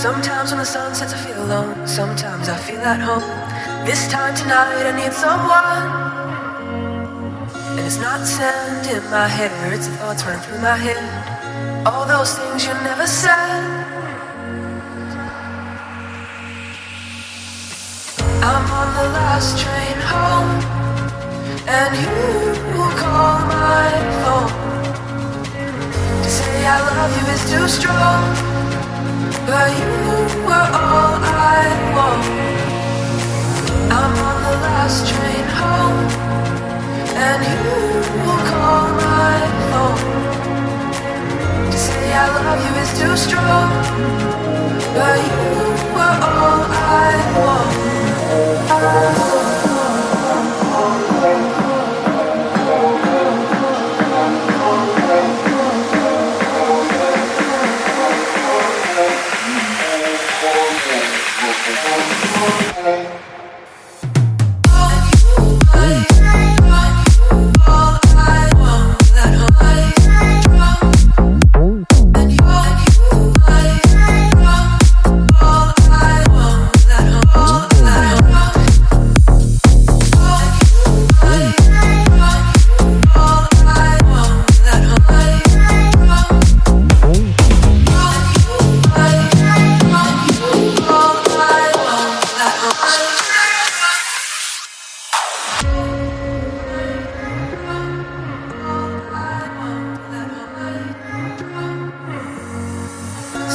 Sometimes when the sun sets, I feel alone. Sometimes I feel at home. This time tonight, I need someone. And it's not sand in my hair, it's the thoughts running through my head. All those things you never said. I'm on the last train home, and you call my phone to say I love you is too strong, but you were all I want. I'm on the last train home, and you will call my phone to say I love you is too strong, but you were all What's the?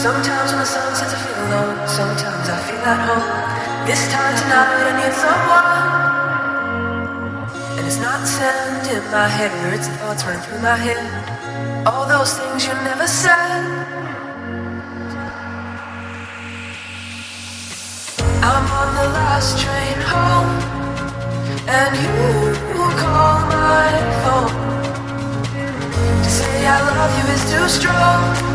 Sometimes when the sun sets, I feel alone. Sometimes I feel at home. This time tonight, I need someone. And it's not sand in my hair, it's the thoughts running through my head. All those things you never said. I'm on the last train home, and you will call my phone to say I love you is too strong.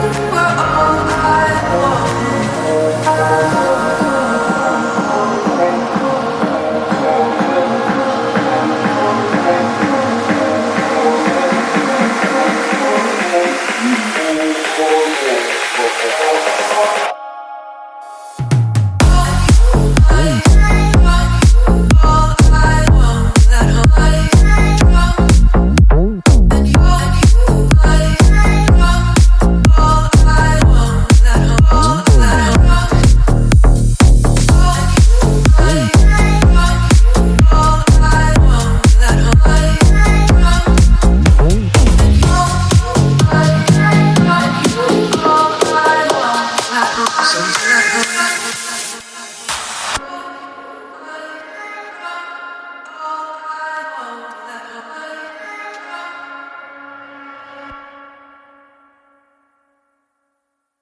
So